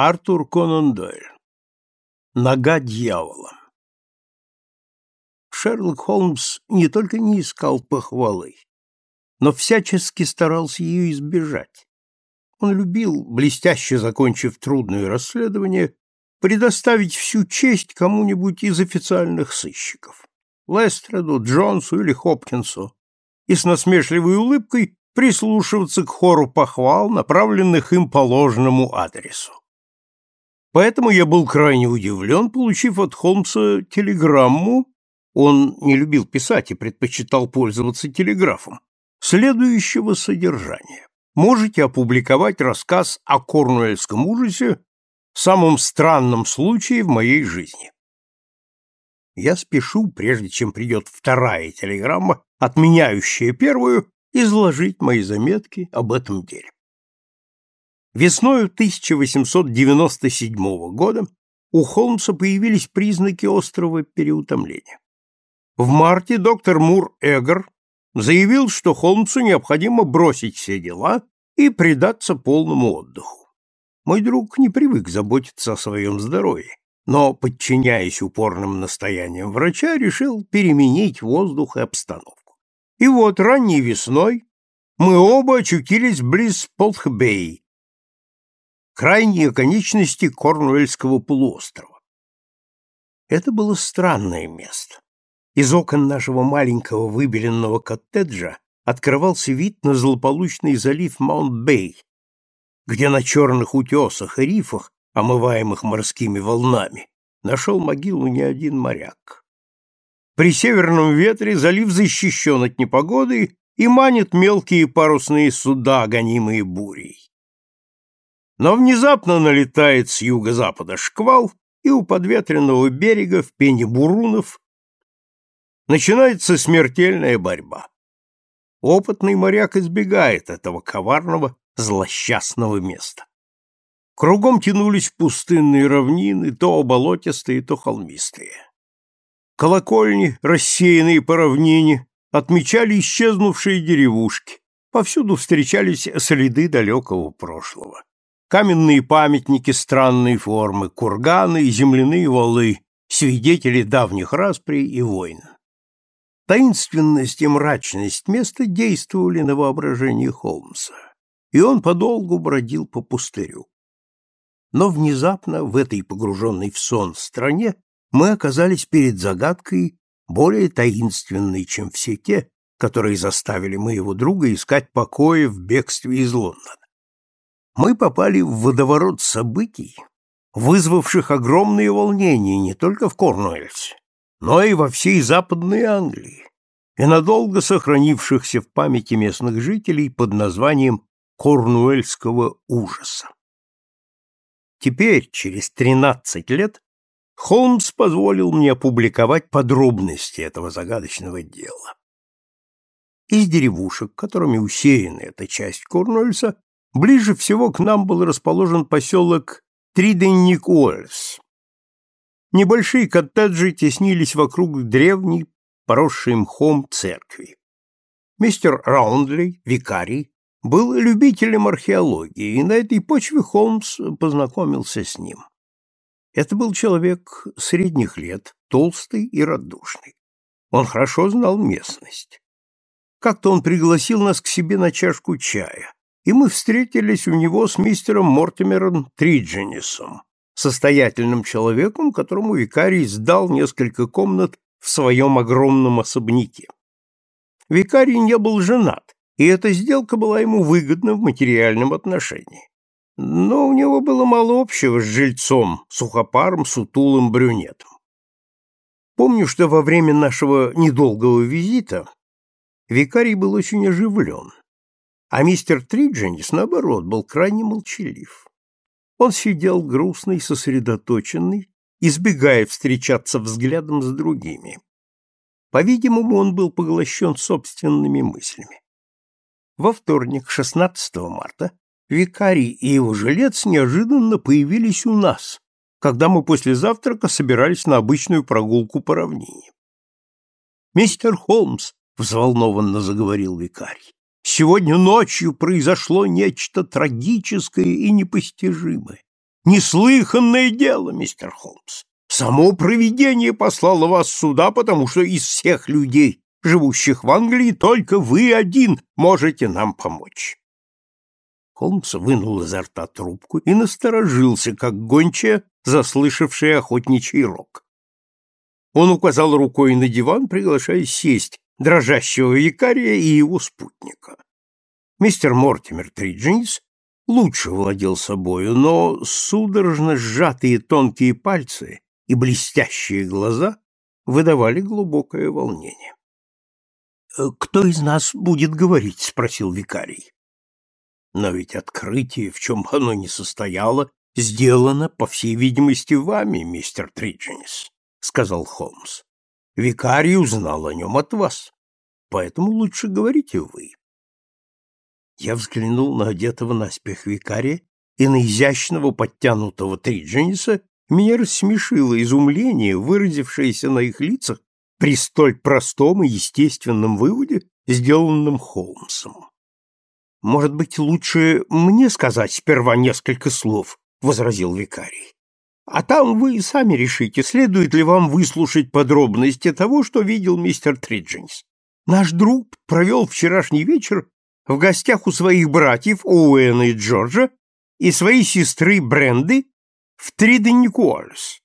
Артур Конан Дойль. Нога дьявола. Шерлок Холмс не только не искал похвалы, но всячески старался ее избежать. Он любил, блестяще закончив трудное расследование, предоставить всю честь кому-нибудь из официальных сыщиков. Лестреду, Джонсу или Хопкинсу, и с насмешливой улыбкой прислушиваться к хору похвал, направленных им по ложному адресу. Поэтому я был крайне удивлен, получив от Холмса телеграмму, он не любил писать и предпочитал пользоваться телеграфом, следующего содержания. Можете опубликовать рассказ о корнуэльском ужасе, самом странном случае в моей жизни. Я спешу, прежде чем придет вторая телеграмма, отменяющая первую, изложить мои заметки об этом деле. Весною 1897 года у Холмса появились признаки острого переутомления. В марте доктор Мур Эггер заявил, что Холмсу необходимо бросить все дела и предаться полному отдыху. Мой друг не привык заботиться о своем здоровье, но, подчиняясь упорным настояниям врача, решил переменить воздух и обстановку. И вот ранней весной мы оба очутились близ Полтхбей, крайней оконечности Корнуэльского полуострова. Это было странное место. Из окон нашего маленького выбеленного коттеджа открывался вид на злополучный залив Маунт-Бэй, где на черных утесах и рифах, омываемых морскими волнами, нашел могилу не один моряк. При северном ветре залив защищен от непогоды и манит мелкие парусные суда, гонимые бурей. Но внезапно налетает с юго-запада шквал, и у подветренного берега в пене бурунов начинается смертельная борьба. Опытный моряк избегает этого коварного, злосчастного места. Кругом тянулись пустынные равнины, то болотистые, то холмистые. Колокольни, рассеянные по равнине, отмечали исчезнувшие деревушки. Повсюду встречались следы далекого прошлого каменные памятники странной формы, курганы и земляные валы, свидетели давних расприй и войн. Таинственность и мрачность места действовали на воображение Холмса, и он подолгу бродил по пустырю. Но внезапно в этой погруженной в сон стране мы оказались перед загадкой более таинственной, чем все те, которые заставили моего друга искать покоя в бегстве из Лондона мы попали в водоворот событий, вызвавших огромные волнения не только в Корнуэльсе, но и во всей Западной Англии, и надолго сохранившихся в памяти местных жителей под названием Корнуэльского ужаса. Теперь, через 13 лет, Холмс позволил мне опубликовать подробности этого загадочного дела. Из деревушек, которыми усеяна эта часть Корнуэльса, Ближе всего к нам был расположен поселок Триденник-Уэльс. Небольшие коттеджи теснились вокруг древней, поросшей мхом церкви. Мистер Раундли, викарий, был любителем археологии, и на этой почве Холмс познакомился с ним. Это был человек средних лет, толстый и радушный. Он хорошо знал местность. Как-то он пригласил нас к себе на чашку чая и мы встретились у него с мистером Мортимером Тридженисом, состоятельным человеком, которому викарий сдал несколько комнат в своем огромном особняке. Викарий не был женат, и эта сделка была ему выгодна в материальном отношении. Но у него было мало общего с жильцом, сухопаром, сутулым брюнетом. Помню, что во время нашего недолгого визита викарий был очень оживлен а мистер Тридженис, наоборот, был крайне молчалив. Он сидел грустный, сосредоточенный, избегая встречаться взглядом с другими. По-видимому, он был поглощен собственными мыслями. Во вторник, 16 марта, викарий и его жилец неожиданно появились у нас, когда мы после завтрака собирались на обычную прогулку по равнине. «Мистер Холмс», — взволнованно заговорил викарий, Сегодня ночью произошло нечто трагическое и непостижимое. Неслыханное дело, мистер Холмс. Само провидение послало вас сюда, потому что из всех людей, живущих в Англии, только вы один можете нам помочь. Холмс вынул изо рта трубку и насторожился, как гончая, заслышавшая охотничий рог. Он указал рукой на диван, приглашая сесть дрожащего викария и его спутника. Мистер Мортимер Триджинс лучше владел собою, но судорожно сжатые тонкие пальцы и блестящие глаза выдавали глубокое волнение. «Э, «Кто из нас будет говорить?» — спросил викарий. «Но ведь открытие, в чем оно не состояло, сделано, по всей видимости, вами, мистер Триджинс», — сказал Холмс. «Викарий узнал о нем от вас, поэтому лучше говорите вы». Я взглянул на одетого наспех викария и на изящного подтянутого Триджениса, меня рассмешило изумление, выразившееся на их лицах при столь простом и естественном выводе, сделанном Холмсом. «Может быть, лучше мне сказать сперва несколько слов?» — возразил викарий. «А там вы сами решите, следует ли вам выслушать подробности того, что видел мистер Триджинс. Наш друг провел вчерашний вечер в гостях у своих братьев Оуэна и Джорджа и своей сестры Бренды в Триденикуалес.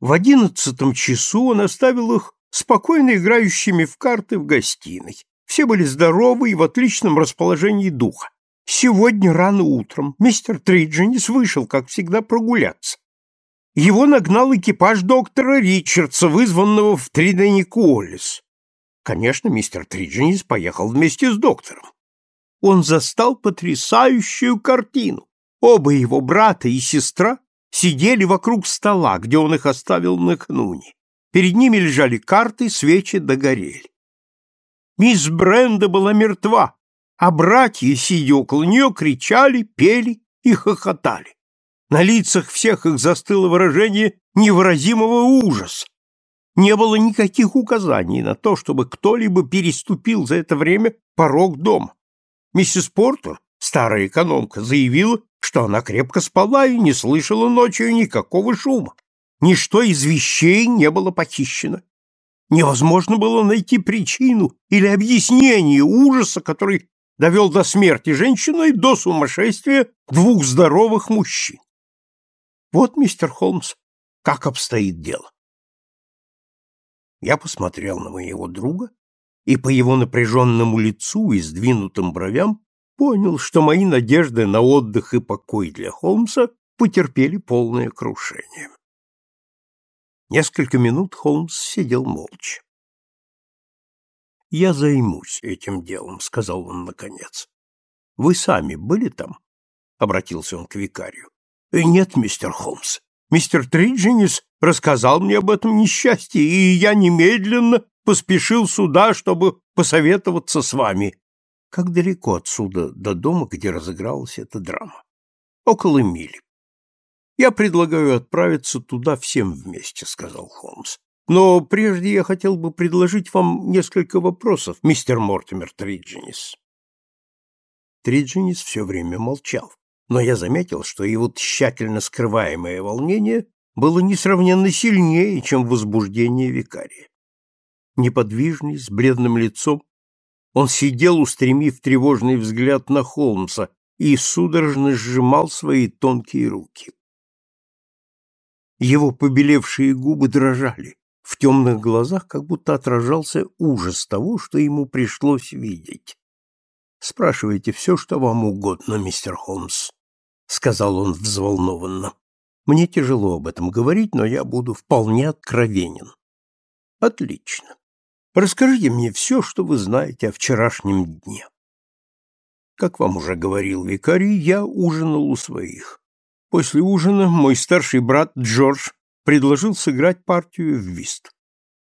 В одиннадцатом часу он оставил их спокойно играющими в карты в гостиной. Все были здоровы и в отличном расположении духа. Сегодня рано утром мистер Тридженис вышел, как всегда, прогуляться. Его нагнал экипаж доктора Ричардса, вызванного в Триденикуолес. Конечно, мистер Тридженис поехал вместе с доктором он застал потрясающую картину. Оба его брата и сестра сидели вокруг стола, где он их оставил накануне. Перед ними лежали карты, свечи догорели. Мисс Бренда была мертва, а братья, сидя около нее, кричали, пели и хохотали. На лицах всех их застыло выражение невыразимого ужаса. Не было никаких указаний на то, чтобы кто-либо переступил за это время порог дома. Миссис Портер, старая экономка, заявила, что она крепко спала и не слышала ночью никакого шума. Ничто из вещей не было похищено. Невозможно было найти причину или объяснение ужаса, который довел до смерти женщину и до сумасшествия двух здоровых мужчин. Вот, мистер Холмс, как обстоит дело. Я посмотрел на моего друга и по его напряженному лицу и сдвинутым бровям понял, что мои надежды на отдых и покой для Холмса потерпели полное крушение. Несколько минут Холмс сидел молча. «Я займусь этим делом», — сказал он наконец. «Вы сами были там?» — обратился он к викарию. «Э, «Нет, мистер Холмс. Мистер Триджинис рассказал мне об этом несчастье, и я немедленно поспешил сюда, чтобы посоветоваться с вами. Как далеко отсюда до дома, где разыгралась эта драма? Около мили. Я предлагаю отправиться туда всем вместе, сказал Холмс. Но прежде я хотел бы предложить вам несколько вопросов, мистер Мортимер Триджинис. Триджинис все время молчал, но я заметил, что его тщательно скрываемое волнение было несравненно сильнее, чем возбуждение викария неподвижный, с бледным лицом. Он сидел, устремив тревожный взгляд на Холмса, и судорожно сжимал свои тонкие руки. Его побелевшие губы дрожали, в темных глазах как будто отражался ужас того, что ему пришлось видеть. «Спрашивайте все, что вам угодно, мистер Холмс», — сказал он взволнованно. «Мне тяжело об этом говорить, но я буду вполне откровенен». «Отлично. Расскажите мне все, что вы знаете о вчерашнем дне. Как вам уже говорил викарий, я ужинал у своих. После ужина мой старший брат Джордж предложил сыграть партию в вист.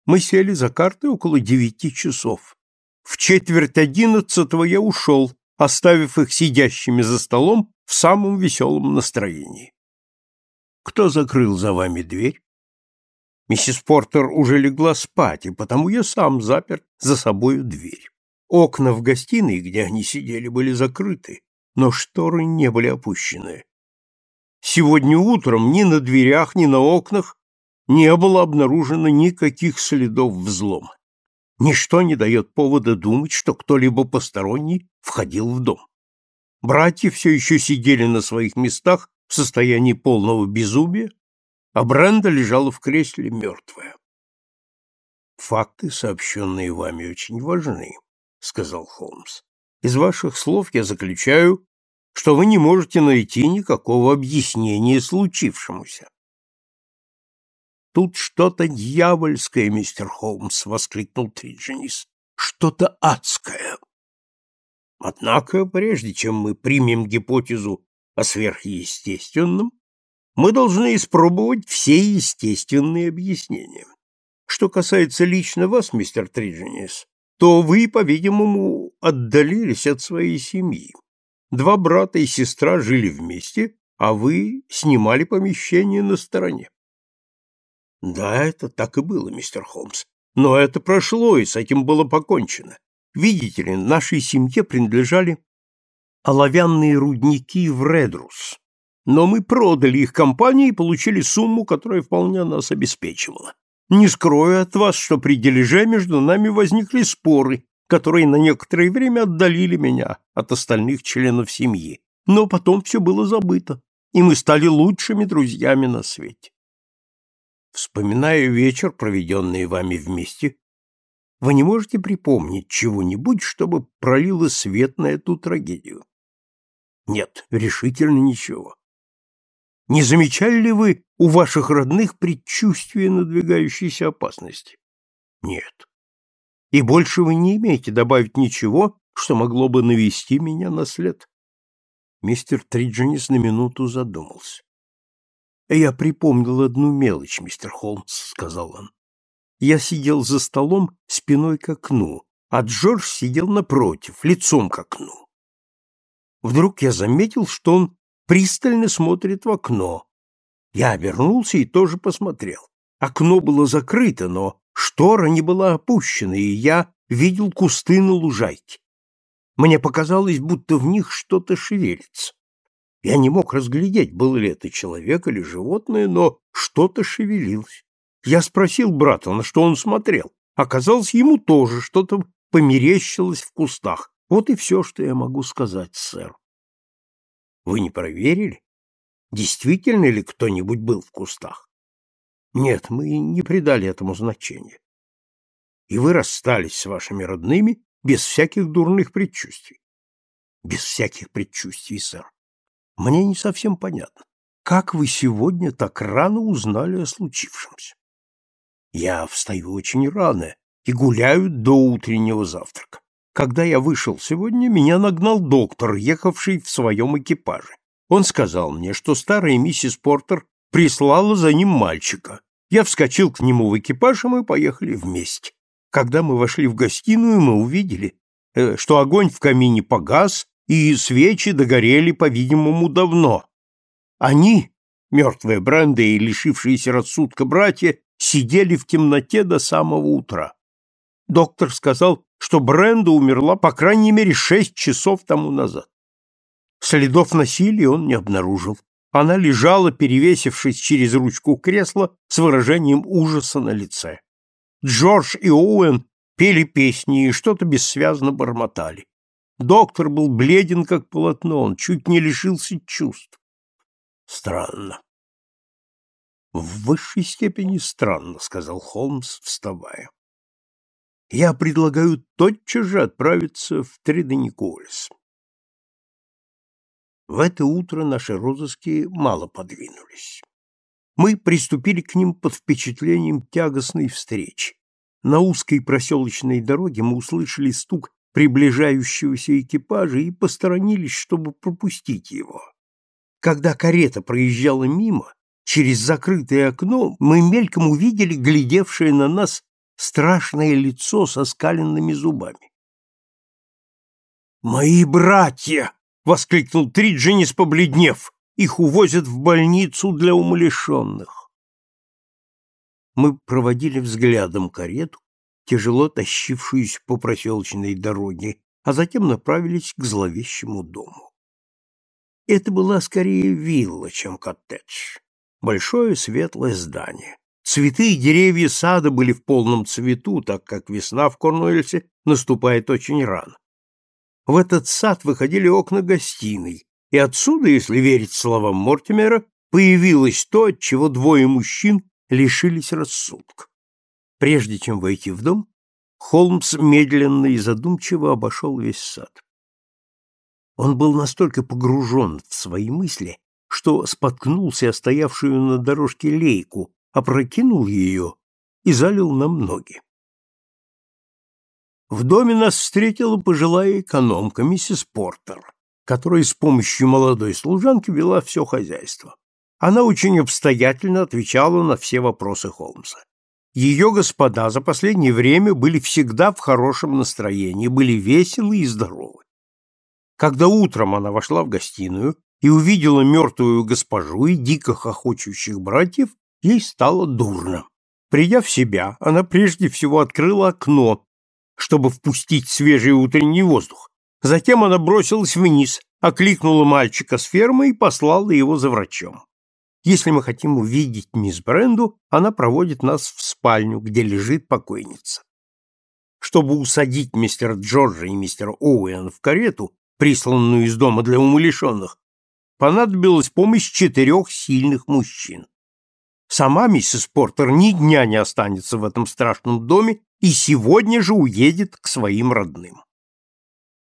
Мы сели за карты около девяти часов. В четверть одиннадцатого я ушел, оставив их сидящими за столом в самом веселом настроении. Кто закрыл за вами дверь? Миссис Портер уже легла спать, и потому я сам запер за собою дверь. Окна в гостиной, где они сидели, были закрыты, но шторы не были опущены. Сегодня утром ни на дверях, ни на окнах не было обнаружено никаких следов взлома. Ничто не дает повода думать, что кто-либо посторонний входил в дом. Братья все еще сидели на своих местах в состоянии полного безумия, а Бренда лежала в кресле мертвая. «Факты, сообщенные вами, очень важны», — сказал Холмс. «Из ваших слов я заключаю, что вы не можете найти никакого объяснения случившемуся. Тут что-то дьявольское, мистер Холмс, воскликнул Тридженис. Что-то адское. Однако, прежде чем мы примем гипотезу о сверхъестественном, мы должны испробовать все естественные объяснения. Что касается лично вас, мистер Тридженис, то вы, по-видимому, отдалились от своей семьи. Два брата и сестра жили вместе, а вы снимали помещение на стороне. Да, это так и было, мистер Холмс. Но это прошло, и с этим было покончено. Видите ли, нашей семье принадлежали оловянные рудники в Редрус. Но мы продали их компании и получили сумму, которая вполне нас обеспечивала. Не скрою от вас, что при дележе между нами возникли споры, которые на некоторое время отдалили меня от остальных членов семьи. Но потом все было забыто, и мы стали лучшими друзьями на свете. Вспоминая вечер, проведенный вами вместе, вы не можете припомнить чего-нибудь, чтобы пролило свет на эту трагедию? Нет, решительно ничего. Не замечали ли вы у ваших родных предчувствия надвигающейся опасности? Нет и больше вы не имеете добавить ничего, что могло бы навести меня на след. Мистер Тридженис на минуту задумался. «Я припомнил одну мелочь, мистер Холмс», — сказал он. «Я сидел за столом спиной к окну, а Джордж сидел напротив, лицом к окну. Вдруг я заметил, что он пристально смотрит в окно. Я обернулся и тоже посмотрел. Окно было закрыто, но Штора не была опущена, и я видел кусты на лужайке. Мне показалось, будто в них что-то шевелится. Я не мог разглядеть, был ли это человек или животное, но что-то шевелилось. Я спросил брата, на что он смотрел. Оказалось, ему тоже что-то померещилось в кустах. Вот и все, что я могу сказать, сэр. Вы не проверили? Действительно ли кто-нибудь был в кустах? Нет, мы не придали этому значения. И вы расстались с вашими родными без всяких дурных предчувствий. Без всяких предчувствий, сэр. Мне не совсем понятно, как вы сегодня так рано узнали о случившемся? Я встаю очень рано и гуляю до утреннего завтрака. Когда я вышел сегодня, меня нагнал доктор, ехавший в своем экипаже. Он сказал мне, что старая миссис Портер прислала за ним мальчика, я вскочил к нему в экипаж, и мы поехали вместе. Когда мы вошли в гостиную, мы увидели, э, что огонь в камине погас, и свечи догорели, по-видимому, давно. Они, мертвые Бренда и лишившиеся рассудка братья, сидели в темноте до самого утра. Доктор сказал, что Бренда умерла по крайней мере шесть часов тому назад. Следов насилия он не обнаружил. Она лежала, перевесившись через ручку кресла, с выражением ужаса на лице. Джордж и Оуэн пели песни и что-то бессвязно бормотали. Доктор был бледен, как полотно, он чуть не лишился чувств. Странно. В высшей степени странно, сказал Холмс, вставая. Я предлагаю тотчас же отправиться в Тридениколес. В это утро наши розыски мало подвинулись. Мы приступили к ним под впечатлением тягостной встречи. На узкой проселочной дороге мы услышали стук приближающегося экипажа и посторонились, чтобы пропустить его. Когда карета проезжала мимо, через закрытое окно мы мельком увидели глядевшее на нас страшное лицо со скаленными зубами. «Мои братья!» воскликнул Триджинис, побледнев. Их увозят в больницу для умалишенных. Мы проводили взглядом карету, тяжело тащившуюся по проселочной дороге, а затем направились к зловещему дому. Это была скорее вилла, чем коттедж. Большое светлое здание. Цветы и деревья сада были в полном цвету, так как весна в Корнуэльсе наступает очень рано. В этот сад выходили окна гостиной, и отсюда, если верить словам Мортимера, появилось то, от чего двое мужчин лишились рассудка. Прежде чем войти в дом, Холмс медленно и задумчиво обошел весь сад. Он был настолько погружен в свои мысли, что споткнулся о стоявшую на дорожке лейку, опрокинул ее и залил нам ноги. В доме нас встретила пожилая экономка, миссис Портер, которая с помощью молодой служанки вела все хозяйство. Она очень обстоятельно отвечала на все вопросы Холмса. Ее господа за последнее время были всегда в хорошем настроении, были веселы и здоровы. Когда утром она вошла в гостиную и увидела мертвую госпожу и дико хохочущих братьев, ей стало дурно. Придя в себя, она прежде всего открыла окно, чтобы впустить свежий утренний воздух. Затем она бросилась вниз, окликнула мальчика с фермы и послала его за врачом. Если мы хотим увидеть мисс Бренду, она проводит нас в спальню, где лежит покойница. Чтобы усадить мистера Джорджа и мистера Оуэна в карету, присланную из дома для умалишенных, понадобилась помощь четырех сильных мужчин. Сама миссис Портер ни дня не останется в этом страшном доме и сегодня же уедет к своим родным.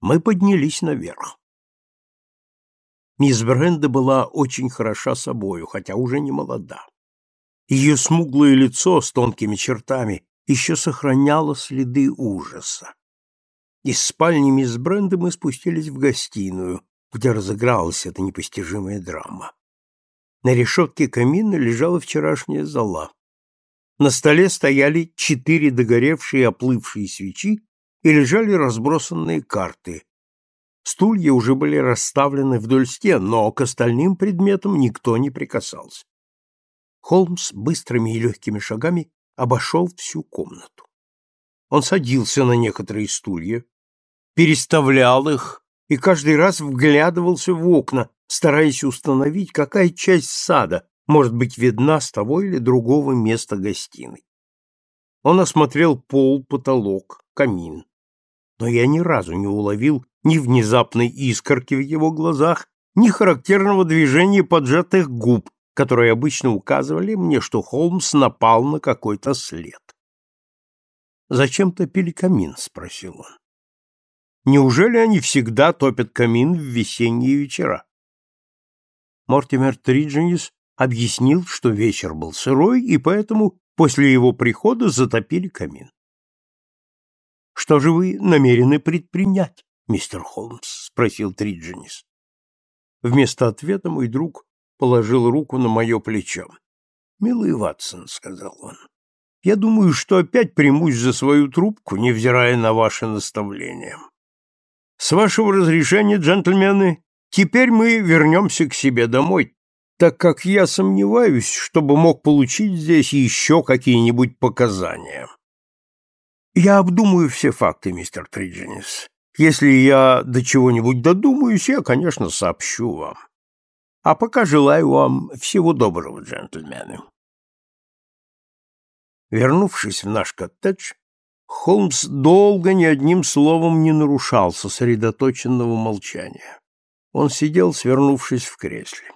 Мы поднялись наверх. Мисс Бренда была очень хороша собою, хотя уже не молода. Ее смуглое лицо с тонкими чертами еще сохраняло следы ужаса. Из спальни мисс Бренды мы спустились в гостиную, где разыгралась эта непостижимая драма. На решетке камина лежала вчерашняя зола. На столе стояли четыре догоревшие оплывшие свечи и лежали разбросанные карты. Стулья уже были расставлены вдоль стен, но к остальным предметам никто не прикасался. Холмс быстрыми и легкими шагами обошел всю комнату. Он садился на некоторые стулья, переставлял их и каждый раз вглядывался в окна, стараясь установить, какая часть сада может быть видна с того или другого места гостиной. Он осмотрел пол, потолок, камин. Но я ни разу не уловил ни внезапной искорки в его глазах, ни характерного движения поджатых губ, которые обычно указывали мне, что Холмс напал на какой-то след. «Зачем топили камин?» — спросил он. «Неужели они всегда топят камин в весенние вечера?» Мортимер Тридженис объяснил, что вечер был сырой, и поэтому после его прихода затопили камин. «Что же вы намерены предпринять, мистер Холмс?» — спросил Тридженис. Вместо ответа мой друг положил руку на мое плечо. «Милый Ватсон», — сказал он, — «я думаю, что опять примусь за свою трубку, невзирая на ваши наставления. С вашего разрешения, джентльмены, Теперь мы вернемся к себе домой, так как я сомневаюсь, чтобы мог получить здесь еще какие-нибудь показания. Я обдумаю все факты, мистер Тридженис. Если я до чего-нибудь додумаюсь, я, конечно, сообщу вам. А пока желаю вам всего доброго, джентльмены. Вернувшись в наш коттедж, Холмс долго ни одним словом не нарушал сосредоточенного молчания. Он сидел, свернувшись в кресле.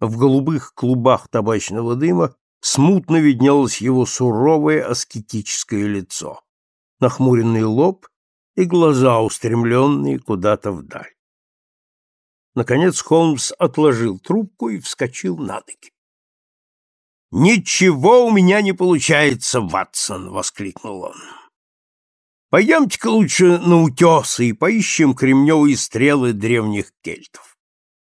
В голубых клубах табачного дыма смутно виднелось его суровое аскетическое лицо, нахмуренный лоб и глаза, устремленные куда-то вдаль. Наконец Холмс отложил трубку и вскочил на ноги. «Ничего у меня не получается, Ватсон!» — воскликнул он. Пойдемте-ка лучше на утесы и поищем кремневые стрелы древних кельтов.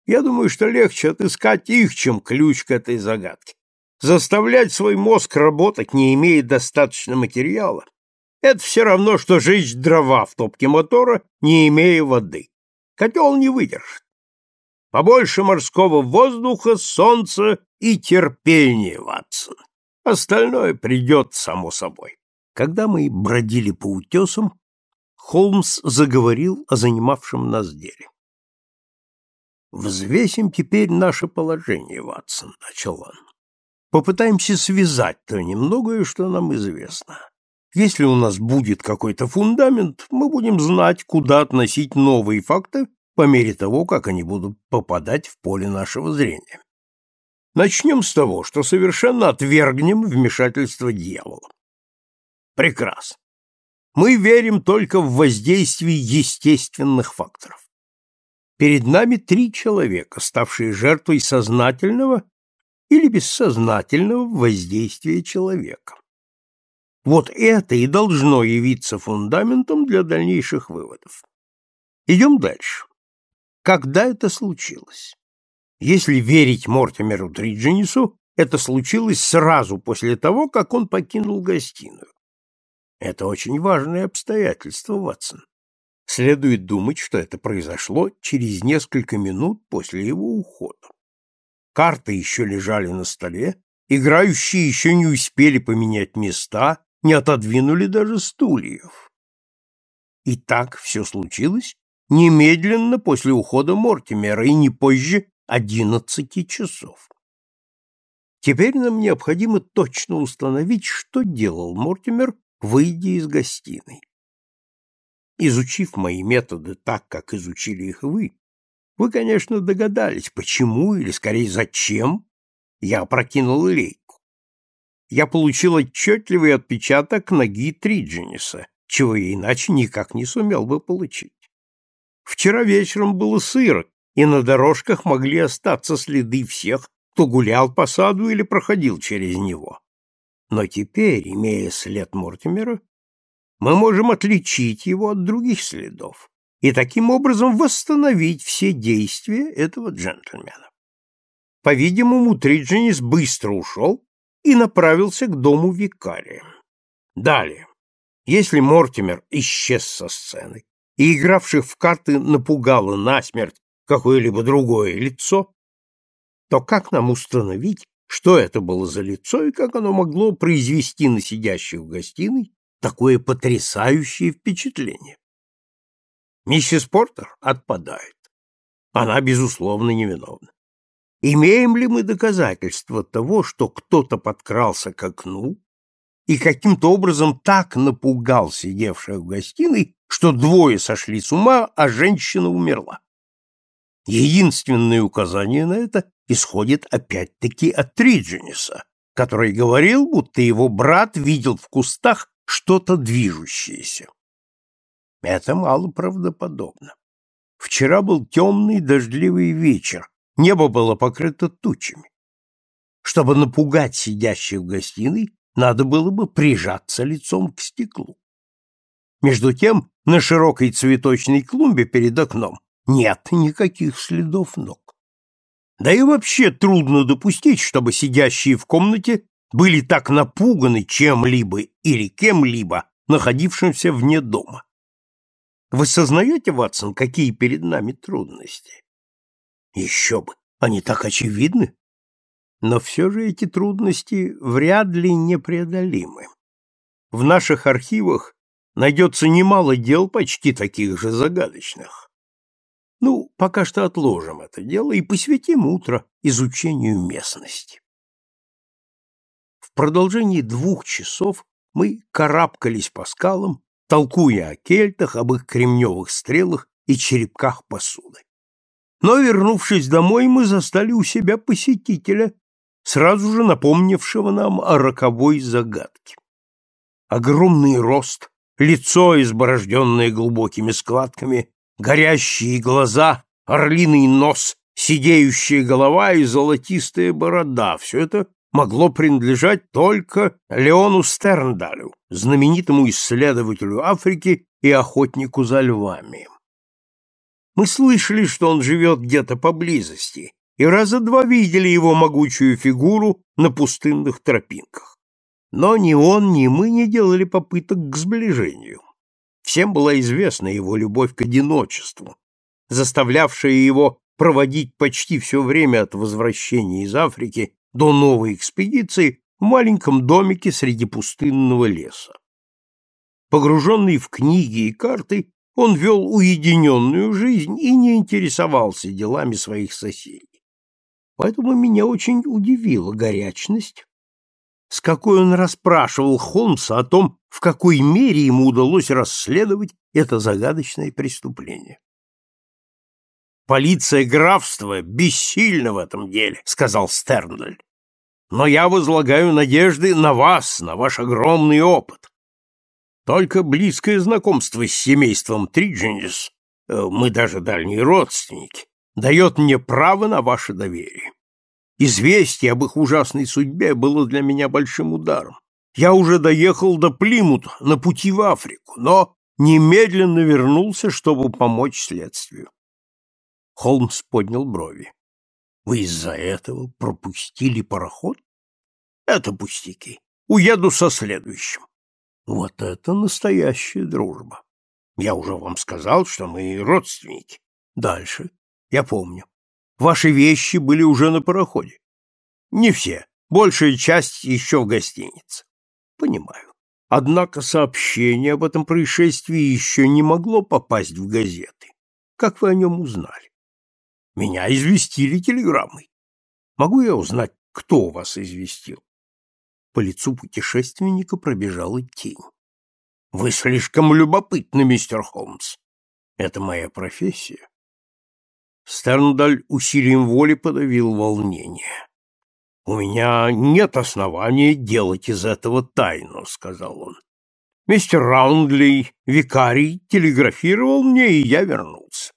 Я думаю, что легче отыскать их, чем ключ к этой загадке. Заставлять свой мозг работать, не имея достаточно материала, это все равно, что жечь дрова в топке мотора, не имея воды. Котел не выдержит. Побольше морского воздуха, солнца и терпения, Ватсон. Остальное придет само собой. Когда мы бродили по утесам, Холмс заговорил о занимавшем нас деле. Взвесим теперь наше положение, Ватсон, начал он. Попытаемся связать то немногое, что нам известно. Если у нас будет какой-то фундамент, мы будем знать, куда относить новые факты по мере того, как они будут попадать в поле нашего зрения. Начнем с того, что совершенно отвергнем вмешательство дьявола. Прекрасно. Мы верим только в воздействие естественных факторов. Перед нами три человека, ставшие жертвой сознательного или бессознательного воздействия человека. Вот это и должно явиться фундаментом для дальнейших выводов. Идем дальше. Когда это случилось? Если верить Мортимеру Триджинису, это случилось сразу после того, как он покинул гостиную. Это очень важное обстоятельство, Ватсон. Следует думать, что это произошло через несколько минут после его ухода. Карты еще лежали на столе, играющие еще не успели поменять места, не отодвинули даже стульев. И так все случилось немедленно после ухода Мортимера и не позже одиннадцати часов. Теперь нам необходимо точно установить, что делал Мортимер, выйдя из гостиной. Изучив мои методы так, как изучили их вы, вы, конечно, догадались, почему или, скорее, зачем я опрокинул лейку. Я получил отчетливый отпечаток ноги Триджениса, чего я иначе никак не сумел бы получить. Вчера вечером было сыро, и на дорожках могли остаться следы всех, кто гулял по саду или проходил через него. Но теперь, имея след Мортимера, мы можем отличить его от других следов и таким образом восстановить все действия этого джентльмена. По-видимому, Триджинис быстро ушел и направился к дому викария. Далее, если Мортимер исчез со сцены и игравших в карты напугало насмерть какое-либо другое лицо, то как нам установить, что это было за лицо и как оно могло произвести на сидящих в гостиной такое потрясающее впечатление? Миссис Портер отпадает. Она, безусловно, невиновна. Имеем ли мы доказательства того, что кто-то подкрался к окну и каким-то образом так напугал сидевших в гостиной, что двое сошли с ума, а женщина умерла? Единственное указание на это исходит опять-таки от Триджениса, который говорил, будто его брат видел в кустах что-то движущееся. Это мало правдоподобно. Вчера был темный дождливый вечер, небо было покрыто тучами. Чтобы напугать сидящих в гостиной, надо было бы прижаться лицом к стеклу. Между тем, на широкой цветочной клумбе перед окном нет никаких следов ног. Да и вообще трудно допустить, чтобы сидящие в комнате были так напуганы чем-либо или кем-либо, находившимся вне дома. Вы сознаете, Ватсон, какие перед нами трудности? Еще бы, они так очевидны. Но все же эти трудности вряд ли непреодолимы. В наших архивах найдется немало дел почти таких же загадочных. Ну, пока что отложим это дело и посвятим утро изучению местности. В продолжении двух часов мы карабкались по скалам, толкуя о кельтах, об их кремневых стрелах и черепках посуды. Но, вернувшись домой, мы застали у себя посетителя, сразу же напомнившего нам о роковой загадке. Огромный рост, лицо, изборожденное глубокими складками, горящие глаза, орлиный нос, сидеющая голова и золотистая борода — все это могло принадлежать только Леону Стерндалю, знаменитому исследователю Африки и охотнику за львами. Мы слышали, что он живет где-то поблизости, и раза два видели его могучую фигуру на пустынных тропинках. Но ни он, ни мы не делали попыток к сближению. Всем была известна его любовь к одиночеству, заставлявшая его проводить почти все время от возвращения из Африки до новой экспедиции в маленьком домике среди пустынного леса. Погруженный в книги и карты, Он вел уединенную жизнь и не интересовался делами своих соседей. Поэтому меня очень удивила горячность, с какой он расспрашивал Холмса о том, в какой мере ему удалось расследовать это загадочное преступление. «Полиция графства бессильна в этом деле», — сказал Стерндель. «Но я возлагаю надежды на вас, на ваш огромный опыт. Только близкое знакомство с семейством Тридженис, э, мы даже дальние родственники, дает мне право на ваше доверие. Известие об их ужасной судьбе было для меня большим ударом. Я уже доехал до Плимута на пути в Африку, но немедленно вернулся, чтобы помочь следствию. Холмс поднял брови. Вы из-за этого пропустили пароход? Это пустяки. Уеду со следующим. Вот это настоящая дружба. Я уже вам сказал, что мы родственники. Дальше. Я помню. Ваши вещи были уже на пароходе. Не все. Большая часть еще в гостинице. Понимаю. Однако сообщение об этом происшествии еще не могло попасть в газеты. Как вы о нем узнали? Меня известили телеграммой. Могу я узнать, кто вас известил? По лицу путешественника пробежала тень. Вы слишком любопытны, мистер Холмс. Это моя профессия. Стерндаль усилием воли подавил волнение. У меня нет основания делать из этого тайну, сказал он. Мистер Раундли, викарий, телеграфировал мне, и я вернулся.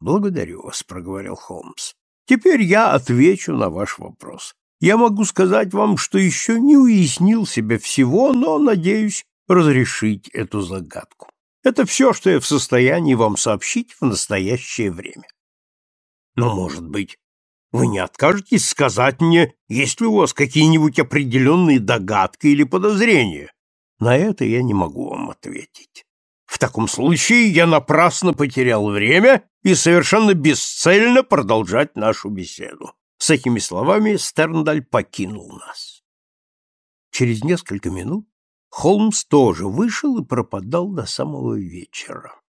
Благодарю вас, проговорил Холмс. Теперь я отвечу на ваш вопрос. Я могу сказать вам, что еще не уяснил себе всего, но надеюсь разрешить эту загадку. Это все, что я в состоянии вам сообщить в настоящее время. Но, может быть, вы не откажетесь сказать мне, есть ли у вас какие-нибудь определенные догадки или подозрения? На это я не могу вам ответить. В таком случае я напрасно потерял время и совершенно бесцельно продолжать нашу беседу. С этими словами Стерндаль покинул нас. Через несколько минут Холмс тоже вышел и пропадал до самого вечера.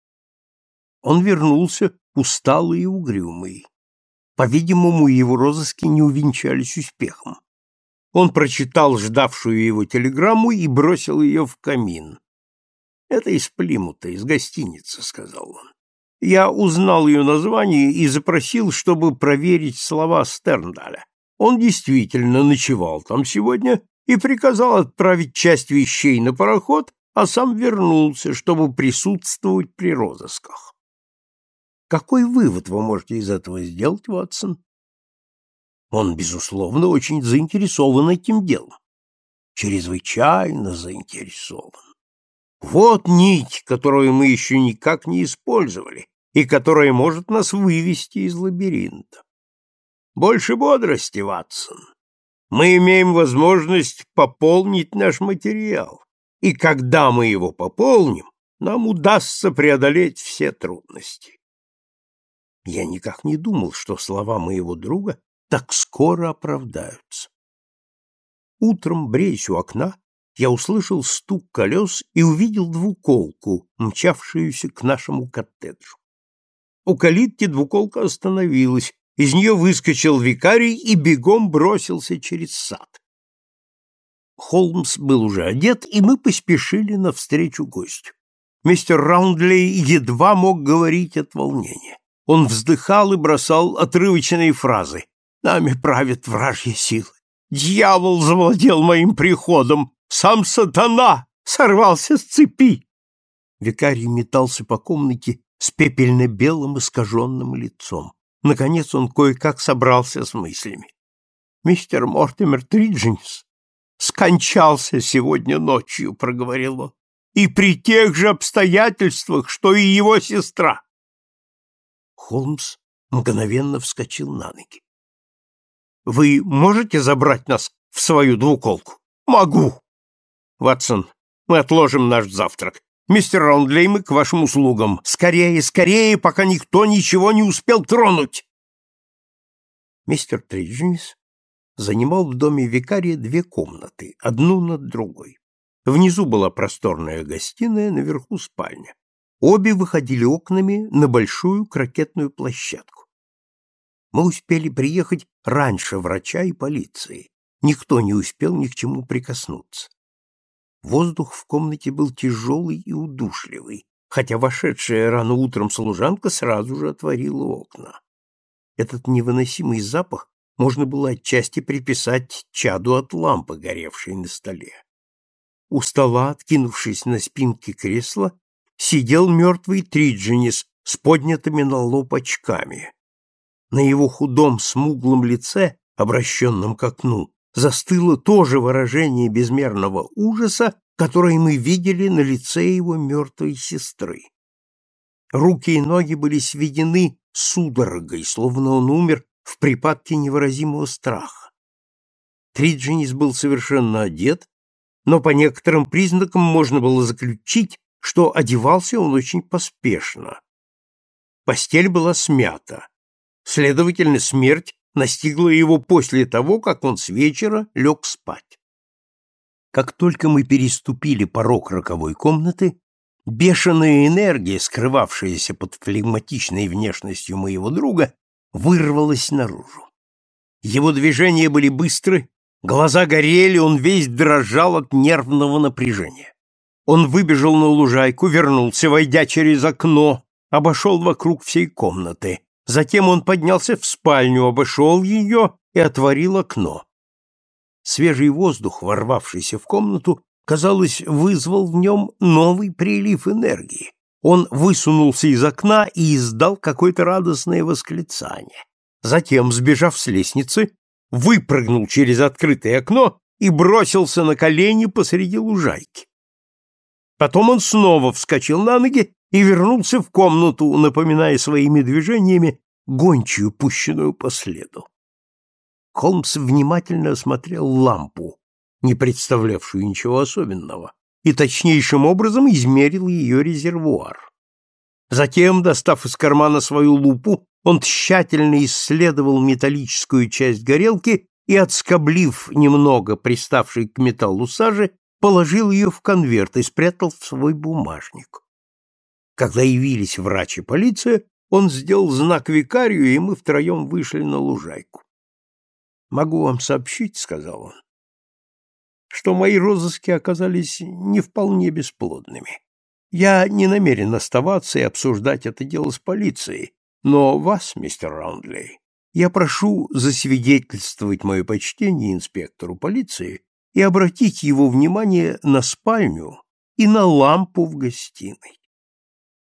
Он вернулся усталый и угрюмый. По-видимому, его розыски не увенчались успехом. Он прочитал ждавшую его телеграмму и бросил ее в камин. «Это из Плимута, из гостиницы», — сказал он. Я узнал ее название и запросил, чтобы проверить слова Стерндаля. Он действительно ночевал там сегодня и приказал отправить часть вещей на пароход, а сам вернулся, чтобы присутствовать при розысках. Какой вывод вы можете из этого сделать, Ватсон? Он, безусловно, очень заинтересован этим делом. Чрезвычайно заинтересован. Вот нить, которую мы еще никак не использовали и которая может нас вывести из лабиринта. Больше бодрости, Ватсон. Мы имеем возможность пополнить наш материал, и когда мы его пополним, нам удастся преодолеть все трудности. Я никак не думал, что слова моего друга так скоро оправдаются. Утром, бреясь у окна, я услышал стук колес и увидел двуколку, мчавшуюся к нашему коттеджу. У калитки двуколка остановилась, из нее выскочил викарий и бегом бросился через сад. Холмс был уже одет, и мы поспешили навстречу гостю. Мистер Раундлей едва мог говорить от волнения. Он вздыхал и бросал отрывочные фразы. «Нами правят вражьи силы. Дьявол завладел моим приходом. Сам сатана сорвался с цепи. Викарий метался по комнате с пепельно-белым искаженным лицом. Наконец он кое-как собрался с мыслями. «Мистер Мортимер Триджинс скончался сегодня ночью», — проговорил он, «и при тех же обстоятельствах, что и его сестра». Холмс мгновенно вскочил на ноги. «Вы можете забрать нас в свою двуколку?» «Могу», Ватсон, мы отложим наш завтрак. Мистер Раундлей, мы к вашим услугам. Скорее, скорее, пока никто ничего не успел тронуть. Мистер Триджинис занимал в доме викария две комнаты, одну над другой. Внизу была просторная гостиная, наверху спальня. Обе выходили окнами на большую крокетную площадку. Мы успели приехать раньше врача и полиции. Никто не успел ни к чему прикоснуться. Воздух в комнате был тяжелый и удушливый, хотя вошедшая рано утром служанка сразу же отворила окна. Этот невыносимый запах можно было отчасти приписать чаду от лампы, горевшей на столе. У стола, откинувшись на спинке кресла, сидел мертвый Триджинис с поднятыми на лоб очками. На его худом смуглом лице, обращенном к окну, застыло то же выражение безмерного ужаса, которое мы видели на лице его мертвой сестры. Руки и ноги были сведены судорогой, словно он умер в припадке невыразимого страха. Триджинис был совершенно одет, но по некоторым признакам можно было заключить, что одевался он очень поспешно. Постель была смята. Следовательно, смерть настигла его после того, как он с вечера лег спать. Как только мы переступили порог роковой комнаты, бешеная энергия, скрывавшаяся под флегматичной внешностью моего друга, вырвалась наружу. Его движения были быстры, глаза горели, он весь дрожал от нервного напряжения. Он выбежал на лужайку, вернулся, войдя через окно, обошел вокруг всей комнаты. Затем он поднялся в спальню, обошел ее и отворил окно. Свежий воздух, ворвавшийся в комнату, казалось, вызвал в нем новый прилив энергии. Он высунулся из окна и издал какое-то радостное восклицание. Затем, сбежав с лестницы, выпрыгнул через открытое окно и бросился на колени посреди лужайки. Потом он снова вскочил на ноги и вернулся в комнату, напоминая своими движениями гончую, пущенную по следу. Холмс внимательно осмотрел лампу, не представлявшую ничего особенного, и точнейшим образом измерил ее резервуар. Затем, достав из кармана свою лупу, он тщательно исследовал металлическую часть горелки и, отскоблив немного приставшей к металлу сажи, положил ее в конверт и спрятал в свой бумажник. Когда явились врач и полиция, он сделал знак викарию, и мы втроем вышли на лужайку. «Могу вам сообщить», — сказал он, — «что мои розыски оказались не вполне бесплодными. Я не намерен оставаться и обсуждать это дело с полицией, но вас, мистер Раундли, я прошу засвидетельствовать мое почтение инспектору полиции и обратить его внимание на спальню и на лампу в гостиной.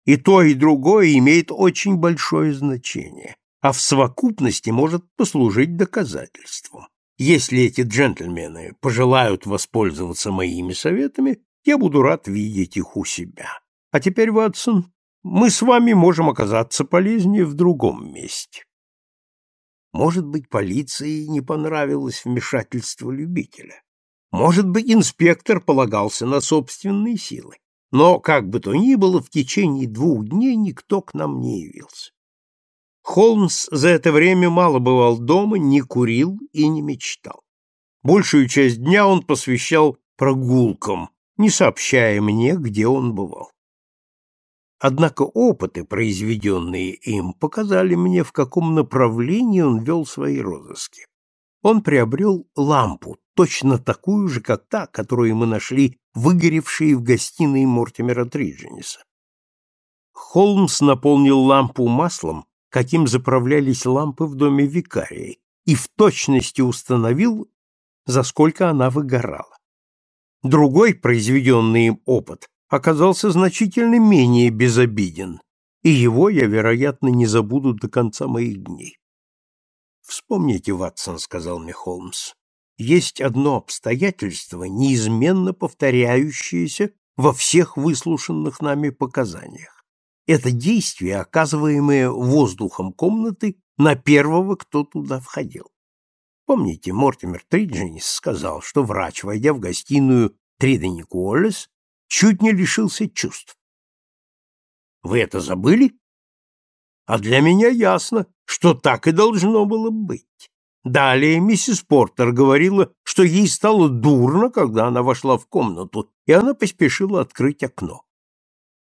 И то, и другое имеет очень большое значение, а в совокупности может послужить доказательством. Если эти джентльмены пожелают воспользоваться моими советами, я буду рад видеть их у себя. А теперь, Ватсон, мы с вами можем оказаться полезнее в другом месте. Может быть, полиции не понравилось вмешательство любителя. Может быть, инспектор полагался на собственные силы. Но, как бы то ни было, в течение двух дней никто к нам не явился. Холмс за это время мало бывал дома, не курил и не мечтал. Большую часть дня он посвящал прогулкам, не сообщая мне, где он бывал. Однако опыты, произведенные им, показали мне, в каком направлении он вел свои розыски. Он приобрел лампу, точно такую же, как та, которую мы нашли выгоревшей в гостиной Мортимера Триджениса. Холмс наполнил лампу маслом, каким заправлялись лампы в доме викарии, и в точности установил, за сколько она выгорала. Другой произведенный им опыт оказался значительно менее безобиден, и его я, вероятно, не забуду до конца моих дней. «Вспомните, Ватсон», — сказал мне Холмс, есть одно обстоятельство, неизменно повторяющееся во всех выслушанных нами показаниях. Это действие, оказываемое воздухом комнаты на первого, кто туда входил. Помните, Мортимер Тридженис сказал, что врач, войдя в гостиную Тридени Куоллес, чуть не лишился чувств. Вы это забыли? А для меня ясно, что так и должно было быть. Далее миссис Портер говорила, что ей стало дурно, когда она вошла в комнату, и она поспешила открыть окно.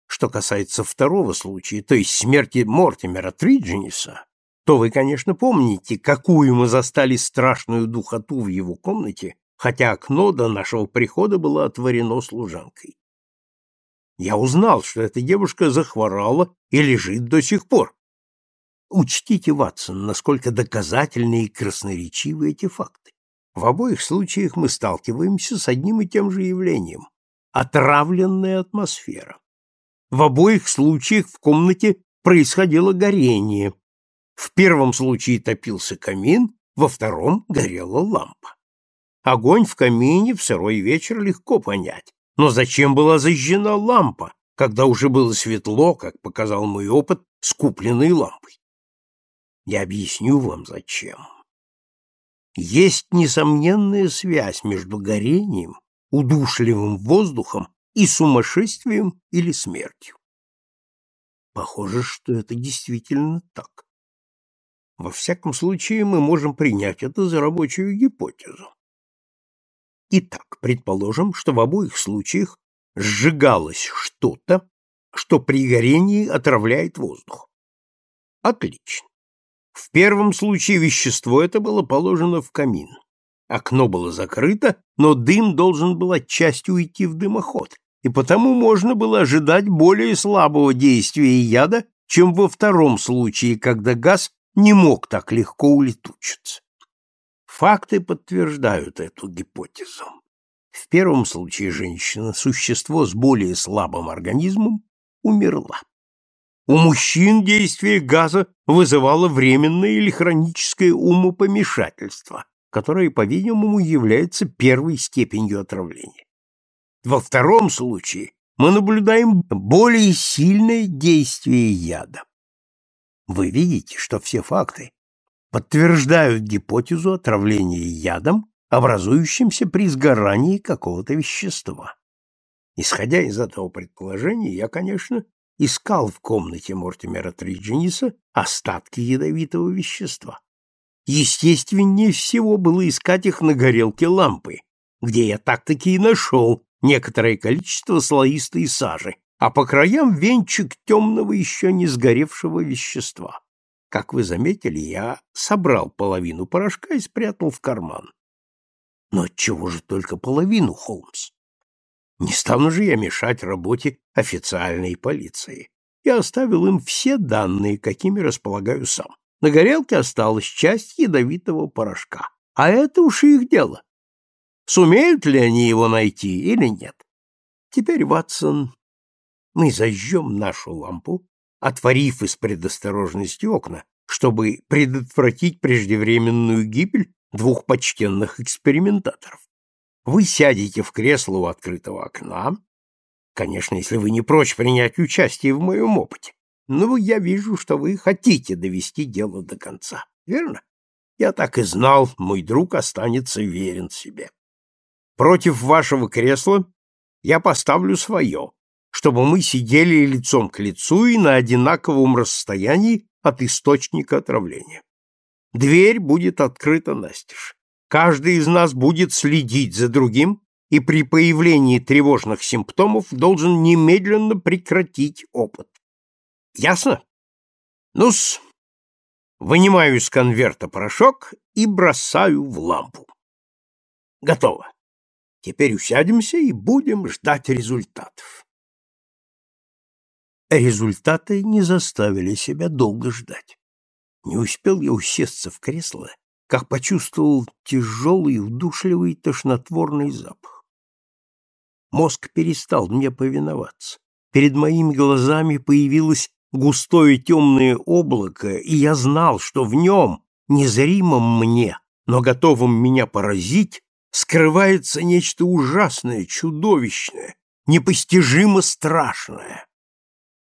Что касается второго случая, то есть смерти Мортимера Триджениса, то вы, конечно, помните, какую мы застали страшную духоту в его комнате, хотя окно до нашего прихода было отворено служанкой. Я узнал, что эта девушка захворала и лежит до сих пор. Учтите, Ватсон, насколько доказательны и красноречивы эти факты. В обоих случаях мы сталкиваемся с одним и тем же явлением – отравленная атмосфера. В обоих случаях в комнате происходило горение. В первом случае топился камин, во втором горела лампа. Огонь в камине в сырой вечер легко понять, но зачем была зажжена лампа, когда уже было светло, как показал мой опыт, с купленной лампой? Я объясню вам, зачем. Есть несомненная связь между горением, удушливым воздухом и сумасшествием или смертью. Похоже, что это действительно так. Во всяком случае, мы можем принять это за рабочую гипотезу. Итак, предположим, что в обоих случаях сжигалось что-то, что при горении отравляет воздух. Отлично. В первом случае вещество это было положено в камин. Окно было закрыто, но дым должен был отчасти уйти в дымоход, и потому можно было ожидать более слабого действия яда, чем во втором случае, когда газ не мог так легко улетучиться. Факты подтверждают эту гипотезу. В первом случае женщина, существо с более слабым организмом, умерла. У мужчин действие газа вызывало временное или хроническое умопомешательство, которое, по-видимому, является первой степенью отравления. Во втором случае мы наблюдаем более сильное действие яда. Вы видите, что все факты подтверждают гипотезу отравления ядом, образующимся при сгорании какого-то вещества. Исходя из этого предположения, я, конечно, искал в комнате Мортимера Триджениса остатки ядовитого вещества. Естественнее всего было искать их на горелке лампы, где я так-таки и нашел некоторое количество слоистой сажи, а по краям венчик темного еще не сгоревшего вещества. Как вы заметили, я собрал половину порошка и спрятал в карман. Но отчего же только половину, Холмс? Не стану же я мешать работе официальной полиции. Я оставил им все данные, какими располагаю сам. На горелке осталась часть ядовитого порошка. А это уж их дело. Сумеют ли они его найти или нет? Теперь, Ватсон, мы зажжем нашу лампу, отворив из предосторожности окна, чтобы предотвратить преждевременную гибель двух почтенных экспериментаторов. Вы сядете в кресло у открытого окна, конечно, если вы не прочь принять участие в моем опыте. Но я вижу, что вы хотите довести дело до конца, верно? Я так и знал, мой друг останется верен себе. Против вашего кресла я поставлю свое, чтобы мы сидели лицом к лицу и на одинаковом расстоянии от источника отравления. Дверь будет открыта настежь. Каждый из нас будет следить за другим и при появлении тревожных симптомов должен немедленно прекратить опыт. Ясно? Ну-с, вынимаю из конверта порошок и бросаю в лампу. Готово. Теперь усядемся и будем ждать результатов. Результаты не заставили себя долго ждать. Не успел я усесться в кресло, как почувствовал тяжелый, удушливый, тошнотворный запах. Мозг перестал мне повиноваться. Перед моими глазами появилось густое темное облако, и я знал, что в нем, незримом мне, но готовом меня поразить, скрывается нечто ужасное, чудовищное, непостижимо страшное.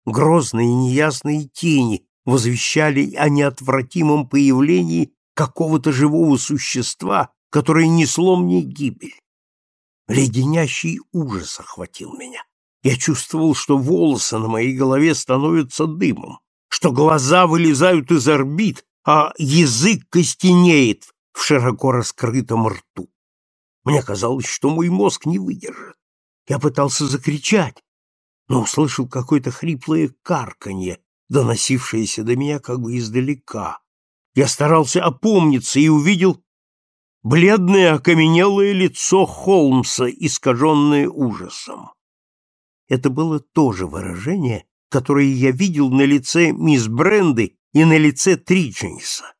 Грозные неясные тени возвещали о неотвратимом появлении какого-то живого существа, которое несло мне гибель. Леденящий ужас охватил меня. Я чувствовал, что волосы на моей голове становятся дымом, что глаза вылезают из орбит, а язык костенеет в широко раскрытом рту. Мне казалось, что мой мозг не выдержит. Я пытался закричать, но услышал какое-то хриплое карканье, доносившееся до меня как бы издалека. Я старался опомниться и увидел бледное окаменелое лицо Холмса, искаженное ужасом. Это было то же выражение, которое я видел на лице мисс Бренды и на лице Триджинса.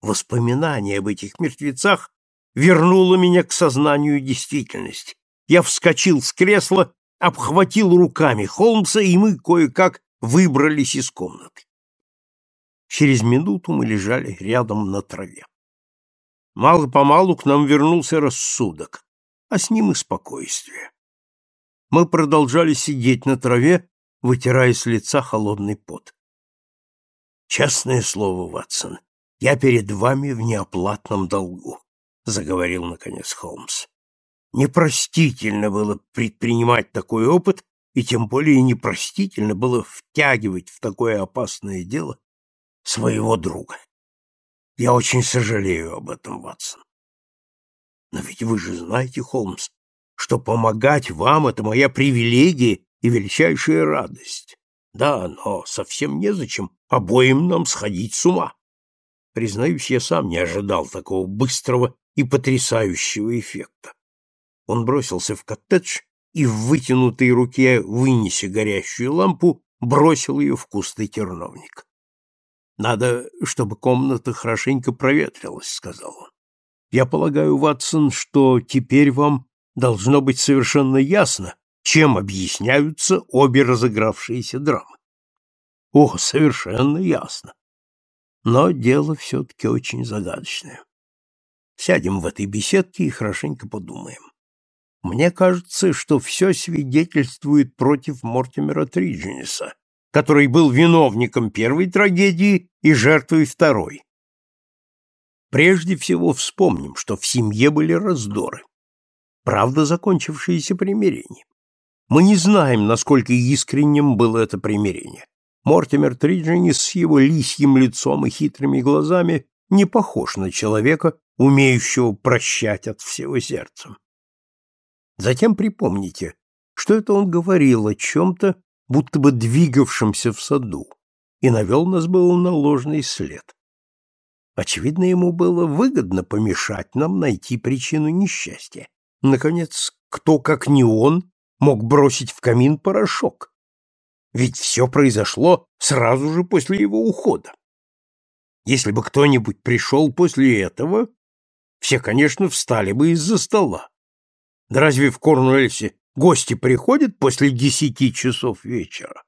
Воспоминание об этих мертвецах вернуло меня к сознанию действительности. Я вскочил с кресла, обхватил руками Холмса, и мы кое-как выбрались из комнаты. Через минуту мы лежали рядом на траве. Мало-помалу к нам вернулся рассудок, а с ним и спокойствие. Мы продолжали сидеть на траве, вытирая с лица холодный пот. «Честное слово, Ватсон, я перед вами в неоплатном долгу», — заговорил, наконец, Холмс. «Непростительно было предпринимать такой опыт, и тем более непростительно было втягивать в такое опасное дело своего друга. Я очень сожалею об этом, Ватсон. Но ведь вы же знаете, Холмс, что помогать вам — это моя привилегия и величайшая радость. Да, но совсем незачем обоим нам сходить с ума. Признаюсь, я сам не ожидал такого быстрого и потрясающего эффекта. Он бросился в коттедж и в вытянутой руке, вынеся горящую лампу, бросил ее в кусты терновник. Надо, чтобы комната хорошенько проветрилась, сказал он. Я полагаю, Ватсон, что теперь вам должно быть совершенно ясно, чем объясняются обе разыгравшиеся драмы. О, совершенно ясно. Но дело все-таки очень загадочное. Сядем в этой беседке и хорошенько подумаем. Мне кажется, что все свидетельствует против Мортимера Триджениса, который был виновником первой трагедии и жертвой второй. Прежде всего вспомним, что в семье были раздоры, правда закончившиеся примирением. Мы не знаем, насколько искренним было это примирение. Мортимер Тридженис с его лисьим лицом и хитрыми глазами не похож на человека, умеющего прощать от всего сердца. Затем припомните, что это он говорил о чем-то, будто бы двигавшемся в саду, и навел нас было на ложный след. Очевидно, ему было выгодно помешать нам найти причину несчастья. Наконец, кто, как не он, мог бросить в камин порошок? Ведь все произошло сразу же после его ухода. Если бы кто-нибудь пришел после этого, все, конечно, встали бы из-за стола. Да разве в Корнуэльсе гости приходят после десяти часов вечера?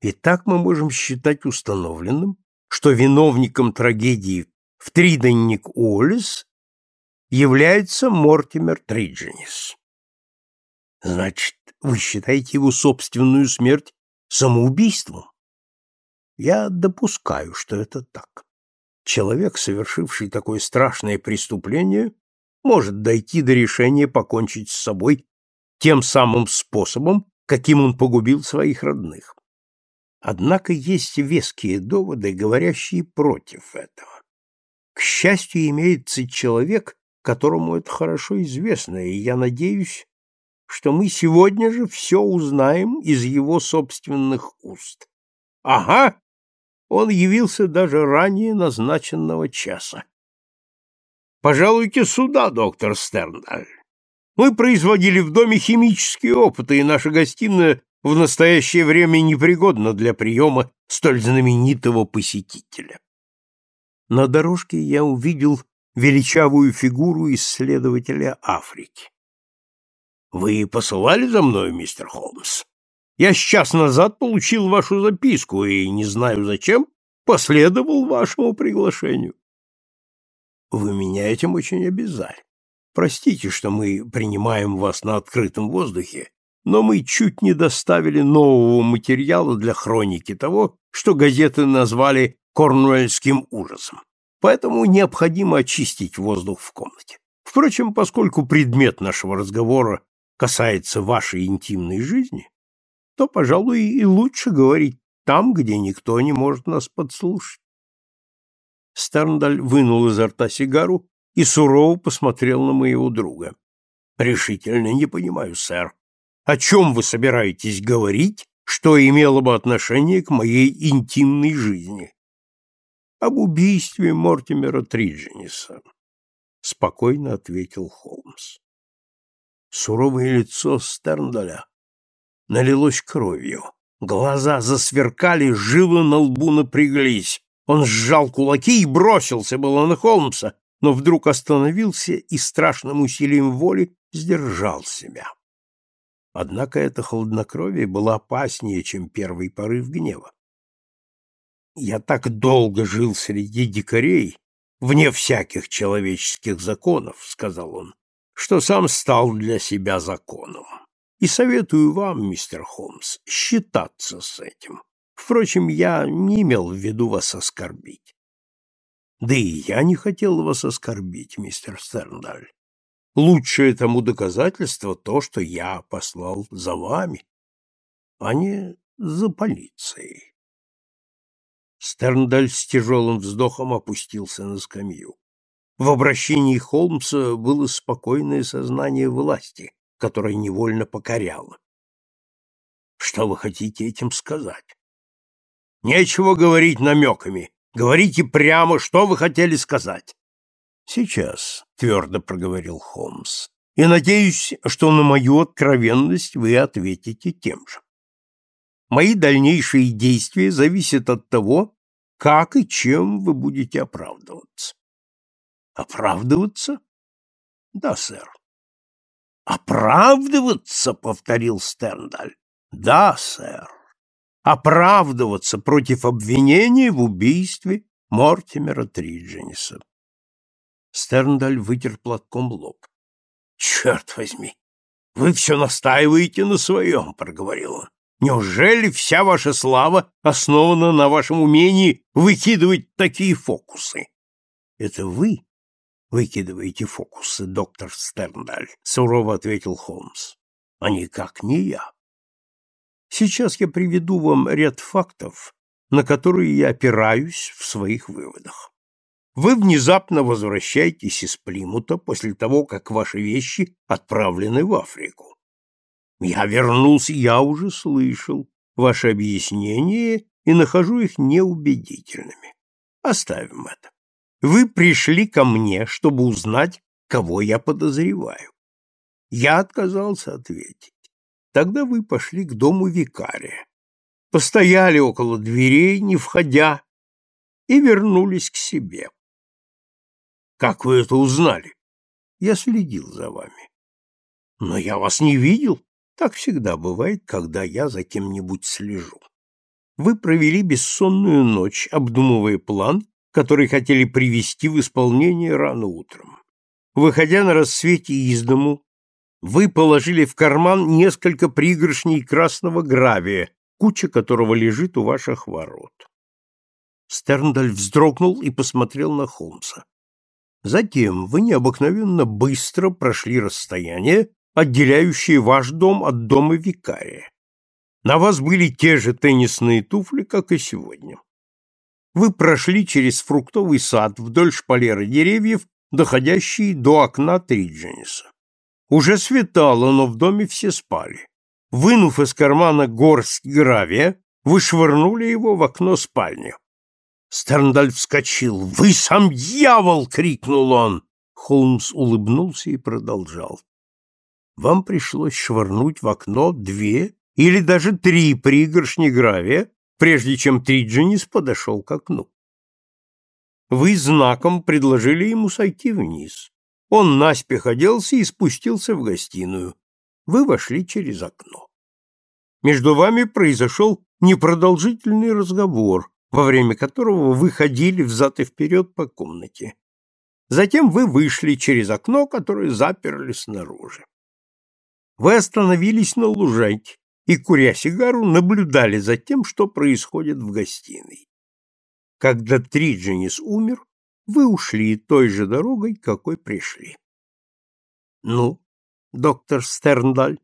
И так мы можем считать установленным, что виновником трагедии в Триденник Уоллес является Мортимер Тридженис. Значит, вы считаете его собственную смерть самоубийством? Я допускаю, что это так. Человек, совершивший такое страшное преступление, может дойти до решения покончить с собой тем самым способом, каким он погубил своих родных. Однако есть веские доводы, говорящие против этого. К счастью, имеется человек, которому это хорошо известно, и я надеюсь, что мы сегодня же все узнаем из его собственных уст. Ага, он явился даже ранее назначенного часа. Пожалуйте сюда, доктор Стерндаль. Мы производили в доме химические опыты, и наша гостиная в настоящее время непригодна для приема столь знаменитого посетителя. На дорожке я увидел величавую фигуру исследователя Африки. Вы посылали за мной, мистер Холмс? Я час назад получил вашу записку и, не знаю зачем, последовал вашему приглашению. Вы меня этим очень обязали. Простите, что мы принимаем вас на открытом воздухе, но мы чуть не доставили нового материала для хроники того, что газеты назвали корнуэльским ужасом. Поэтому необходимо очистить воздух в комнате. Впрочем, поскольку предмет нашего разговора касается вашей интимной жизни, то, пожалуй, и лучше говорить там, где никто не может нас подслушать. Стерндаль вынул изо рта сигару и сурово посмотрел на моего друга. «Решительно не понимаю, сэр, О чем вы собираетесь говорить, что имело бы отношение к моей интимной жизни? Об убийстве Мортимера Триджениса, спокойно ответил Холмс. Суровое лицо Стерндаля налилось кровью. Глаза засверкали, жилы на лбу напряглись. Он сжал кулаки и бросился было на Холмса, но вдруг остановился и страшным усилием воли сдержал себя. Однако это хладнокровие было опаснее, чем первый порыв гнева. Я так долго жил среди дикарей, вне всяких человеческих законов, сказал он, что сам стал для себя законом. И советую вам, мистер Холмс, считаться с этим. Впрочем, я не имел в виду вас оскорбить. Да и я не хотел вас оскорбить, мистер Стерндаль. Лучшее тому доказательство то, что я послал за вами, а не за полицией. Стерндаль с тяжелым вздохом опустился на скамью. В обращении Холмса было спокойное сознание власти, которое невольно покоряло. Что вы хотите этим сказать? Нечего говорить намеками. Говорите прямо, что вы хотели сказать. Сейчас, твердо проговорил Холмс. И надеюсь, что на мою откровенность вы ответите тем же. Мои дальнейшие действия зависят от того, как и чем вы будете оправдываться. Оправдываться? Да, сэр. Оправдываться, повторил Стерндаль. Да, сэр. Оправдываться против обвинения в убийстве Мортимера Триджениса. Стерндаль вытер платком лоб. «Черт возьми! Вы все настаиваете на своем», — проговорил он. «Неужели вся ваша слава основана на вашем умении выкидывать такие фокусы?» «Это вы выкидываете фокусы, доктор Стерндаль», — сурово ответил Холмс. «А никак не я. Сейчас я приведу вам ряд фактов, на которые я опираюсь в своих выводах. Вы внезапно возвращаетесь из Плимута после того, как ваши вещи отправлены в Африку. Я вернулся, я уже слышал ваши объяснения и нахожу их неубедительными. Оставим это. Вы пришли ко мне, чтобы узнать, кого я подозреваю. Я отказался ответить. Тогда вы пошли к дому викария. Постояли около дверей, не входя, и вернулись к себе. Как вы это узнали? Я следил за вами. Но я вас не видел. Так всегда бывает, когда я за кем-нибудь слежу. Вы провели бессонную ночь, обдумывая план, который хотели привести в исполнение рано утром. Выходя на рассвете из дому, вы положили в карман несколько пригоршней красного гравия, куча которого лежит у ваших ворот. Стерндаль вздрогнул и посмотрел на Холмса. Затем вы необыкновенно быстро прошли расстояние, отделяющее ваш дом от дома викария. На вас были те же теннисные туфли, как и сегодня. Вы прошли через фруктовый сад вдоль шпалеры деревьев, доходящие до окна Триджениса. Уже светало, но в доме все спали. Вынув из кармана горсть гравия, вы швырнули его в окно спальни. Стерндаль вскочил. «Вы сам дьявол!» — крикнул он. Холмс улыбнулся и продолжал. «Вам пришлось швырнуть в окно две или даже три пригоршни гравия, прежде чем Тридженис подошел к окну. Вы знаком предложили ему сойти вниз. Он наспех оделся и спустился в гостиную. Вы вошли через окно. Между вами произошел непродолжительный разговор, во время которого вы ходили взад и вперед по комнате. Затем вы вышли через окно, которое заперли снаружи. Вы остановились на лужайке и, куря сигару, наблюдали за тем, что происходит в гостиной. Когда Тридженис умер, вы ушли той же дорогой, какой пришли. Ну, доктор Стерндаль,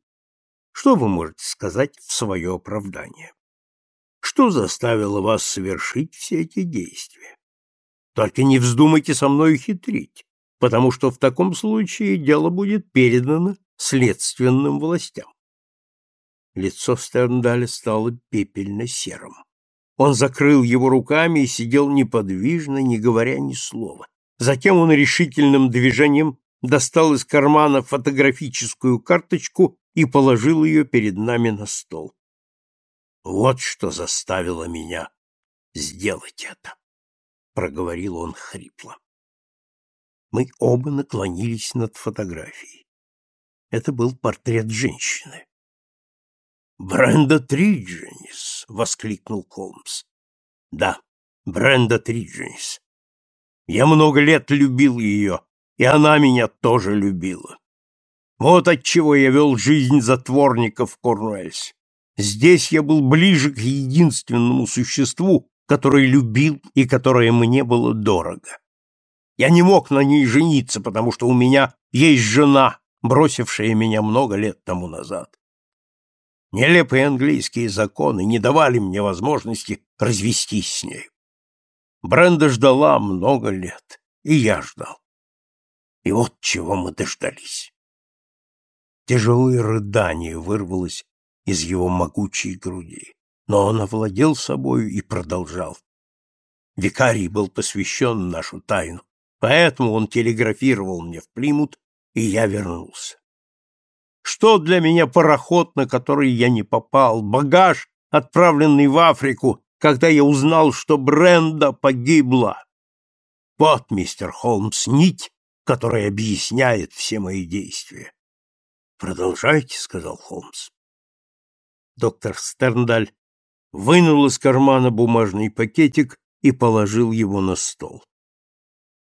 что вы можете сказать в свое оправдание? Что заставило вас совершить все эти действия? Только не вздумайте со мной хитрить, потому что в таком случае дело будет передано следственным властям. Лицо Стерндаля стало пепельно-серым. Он закрыл его руками и сидел неподвижно, не говоря ни слова. Затем он решительным движением достал из кармана фотографическую карточку и положил ее перед нами на стол. Вот что заставило меня сделать это, проговорил он хрипло. Мы оба наклонились над фотографией. Это был портрет женщины. Бренда Тридженис, воскликнул Холмс. Да, Бренда Тридженис. Я много лет любил ее, и она меня тоже любила. Вот отчего я вел жизнь затворника в Корнуэльсе. Здесь я был ближе к единственному существу, которое любил и которое мне было дорого. Я не мог на ней жениться, потому что у меня есть жена, бросившая меня много лет тому назад. Нелепые английские законы не давали мне возможности развестись с ней. Бренда ждала много лет, и я ждал. И вот чего мы дождались. Тяжелое рыдание вырвалось из его могучей груди, но он овладел собою и продолжал. Викарий был посвящен нашу тайну, поэтому он телеграфировал мне в Плимут, и я вернулся. Что для меня пароход, на который я не попал, багаж, отправленный в Африку, когда я узнал, что Бренда погибла? Вот, мистер Холмс, нить, которая объясняет все мои действия. Продолжайте, сказал Холмс. Доктор Стерндаль вынул из кармана бумажный пакетик и положил его на стол.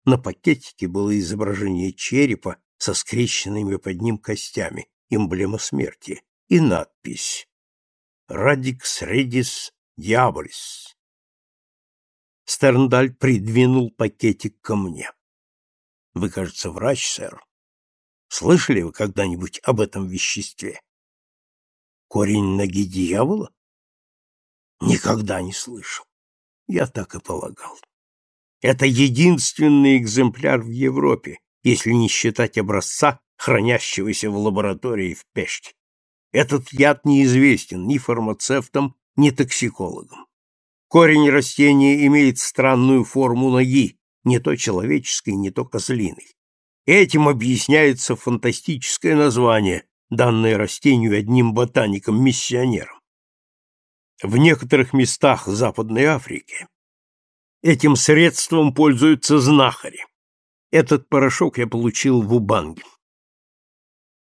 На пакетике было изображение черепа со скрещенными под ним костями, эмблема смерти, и надпись «Радикс редис дьяволис». Стерндаль придвинул пакетик ко мне. «Вы, кажется, врач, сэр. Слышали вы когда-нибудь об этом веществе?» «Корень ноги дьявола?» «Никогда не слышал. Я так и полагал. Это единственный экземпляр в Европе, если не считать образца, хранящегося в лаборатории в Пеште. Этот яд неизвестен ни фармацевтам, ни токсикологам. Корень растения имеет странную форму ноги, не то человеческой, не то козлиной. Этим объясняется фантастическое название, данное растению одним ботаником-миссионером. В некоторых местах Западной Африки этим средством пользуются знахари. Этот порошок я получил в Убанге.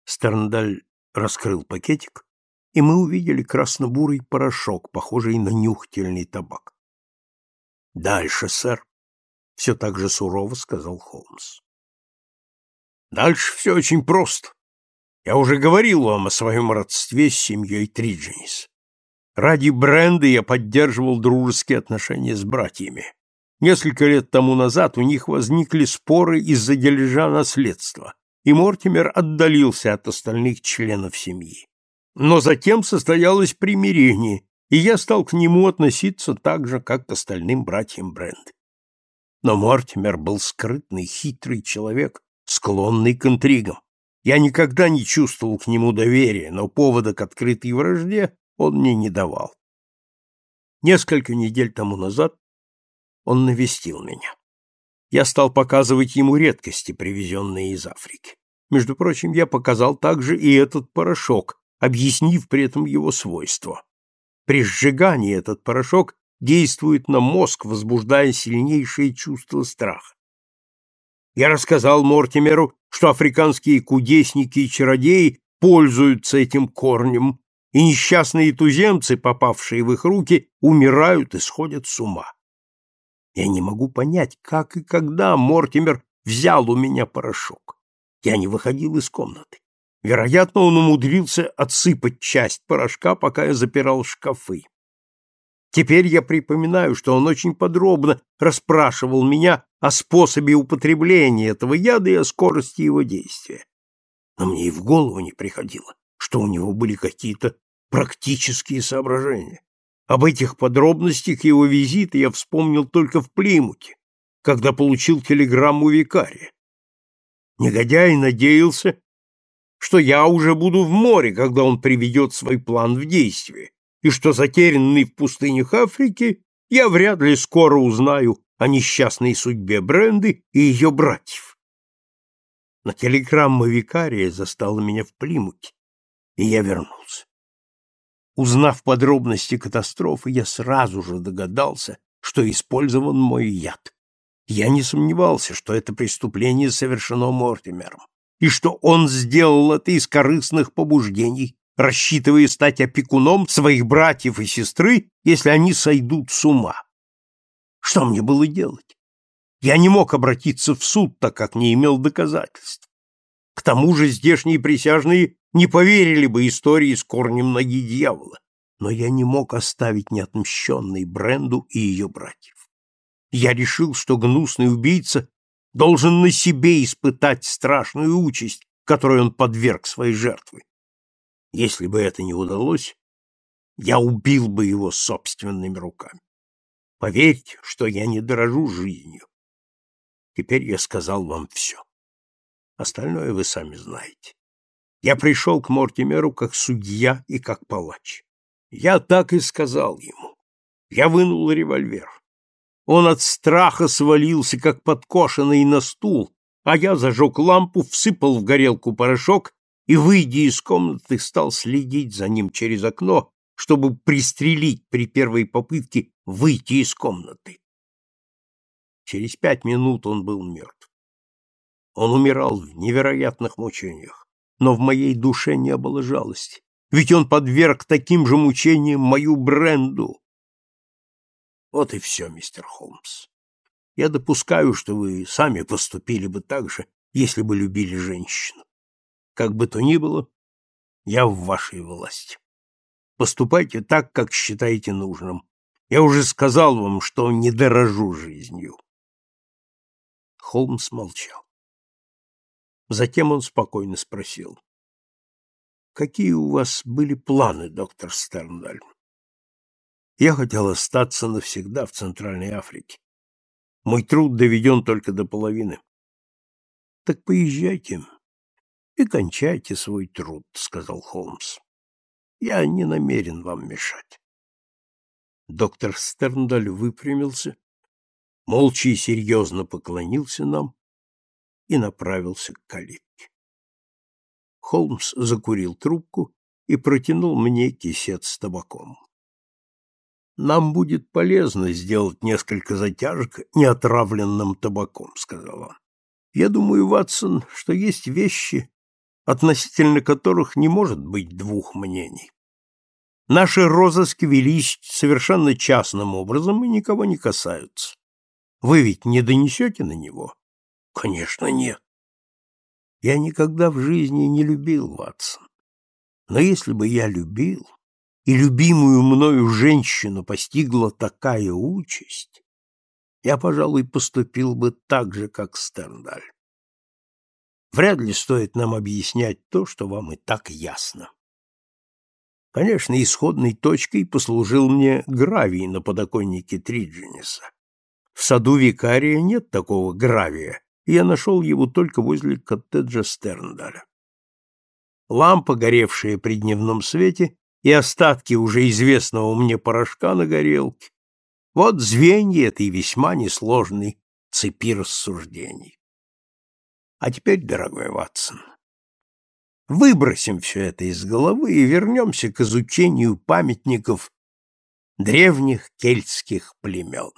Стерндаль раскрыл пакетик, и мы увидели красно-бурый порошок, похожий на нюхательный табак. «Дальше, сэр», — все так же сурово сказал Холмс. «Дальше все очень просто. Я уже говорил вам о своем родстве с семьей Тридженис. Ради бренда я поддерживал дружеские отношения с братьями. Несколько лет тому назад у них возникли споры из-за дележа наследства, и Мортимер отдалился от остальных членов семьи. Но затем состоялось примирение, и я стал к нему относиться так же, как к остальным братьям Брент. Но Мортимер был скрытный, хитрый человек, склонный к интригам. Я никогда не чувствовал к нему доверия, но повода к открытой вражде он мне не давал. Несколько недель тому назад он навестил меня я стал показывать ему редкости, привезенные из Африки. Между прочим, я показал также и этот порошок, объяснив при этом его свойства. При сжигании этот порошок действует на мозг, возбуждая сильнейшее чувство страха. Я рассказал Мортимеру, что африканские кудесники и чародеи пользуются этим корнем, и несчастные туземцы, попавшие в их руки, умирают и сходят с ума. Я не могу понять, как и когда Мортимер взял у меня порошок. Я не выходил из комнаты. Вероятно, он умудрился отсыпать часть порошка, пока я запирал шкафы. Теперь я припоминаю, что он очень подробно расспрашивал меня о способе употребления этого яда и о скорости его действия. Но мне и в голову не приходило, что у него были какие-то практические соображения. Об этих подробностях его визита я вспомнил только в Плимуте, когда получил телеграмму викария. Негодяй надеялся, что я уже буду в море, когда он приведет свой план в действие, и что затерянный в пустынях Африки я вряд ли скоро узнаю о несчастной судьбе Бренды и ее братьев. Но телеграмма викария застала меня в Плимуте, и я вернулся. Узнав подробности катастрофы, я сразу же догадался, что использован мой яд. Я не сомневался, что это преступление совершено Мортимером, и что он сделал это из корыстных побуждений, рассчитывая стать опекуном своих братьев и сестры, если они сойдут с ума. Что мне было делать? Я не мог обратиться в суд, так как не имел доказательств. К тому же здешние присяжные не поверили бы истории с корнем ноги дьявола, но я не мог оставить неотмщенной Бренду и ее братьев. Я решил, что гнусный убийца должен на себе испытать страшную участь, которой он подверг своей жертвы. Если бы это не удалось, я убил бы его собственными руками. Поверьте, что я не дорожу жизнью. Теперь я сказал вам все. Остальное вы сами знаете. Я пришел к Мортимеру как судья и как палач. Я так и сказал ему. Я вынул револьвер. Он от страха свалился, как подкошенный на стул, а я зажег лампу, всыпал в горелку порошок и, выйдя из комнаты, стал следить за ним через окно, чтобы пристрелить при первой попытке выйти из комнаты. Через пять минут он был мертв. Он умирал в невероятных мучениях, но в моей душе не было жалости, ведь он подверг таким же мучениям мою Бренду. Вот и все, мистер Холмс. Я допускаю, что вы сами поступили бы так же, если бы любили женщину. Как бы то ни было, я в вашей власти. Поступайте так, как считаете нужным. Я уже сказал вам, что не дорожу жизнью. Холмс молчал. Затем он спокойно спросил. «Какие у вас были планы, доктор Стерндаль?» «Я хотел остаться навсегда в Центральной Африке. Мой труд доведен только до половины». «Так поезжайте и кончайте свой труд», — сказал Холмс. «Я не намерен вам мешать». Доктор Стерндаль выпрямился, молча и серьезно поклонился нам и направился к калитке. Холмс закурил трубку и протянул мне кисет с табаком. «Нам будет полезно сделать несколько затяжек неотравленным табаком», — сказал он. «Я думаю, Ватсон, что есть вещи, относительно которых не может быть двух мнений. Наши розыски велись совершенно частным образом и никого не касаются. Вы ведь не донесете на него? Конечно, нет. Я никогда в жизни не любил Ватсон. Но если бы я любил, и любимую мною женщину постигла такая участь, я, пожалуй, поступил бы так же, как Стерндаль. Вряд ли стоит нам объяснять то, что вам и так ясно. Конечно, исходной точкой послужил мне гравий на подоконнике Триджениса. В саду викария нет такого гравия, я нашел его только возле коттеджа Стерндаля. Лампа, горевшая при дневном свете, и остатки уже известного мне порошка на горелке — вот звенья этой весьма несложной цепи рассуждений. А теперь, дорогой Ватсон, выбросим все это из головы и вернемся к изучению памятников древних кельтских племен.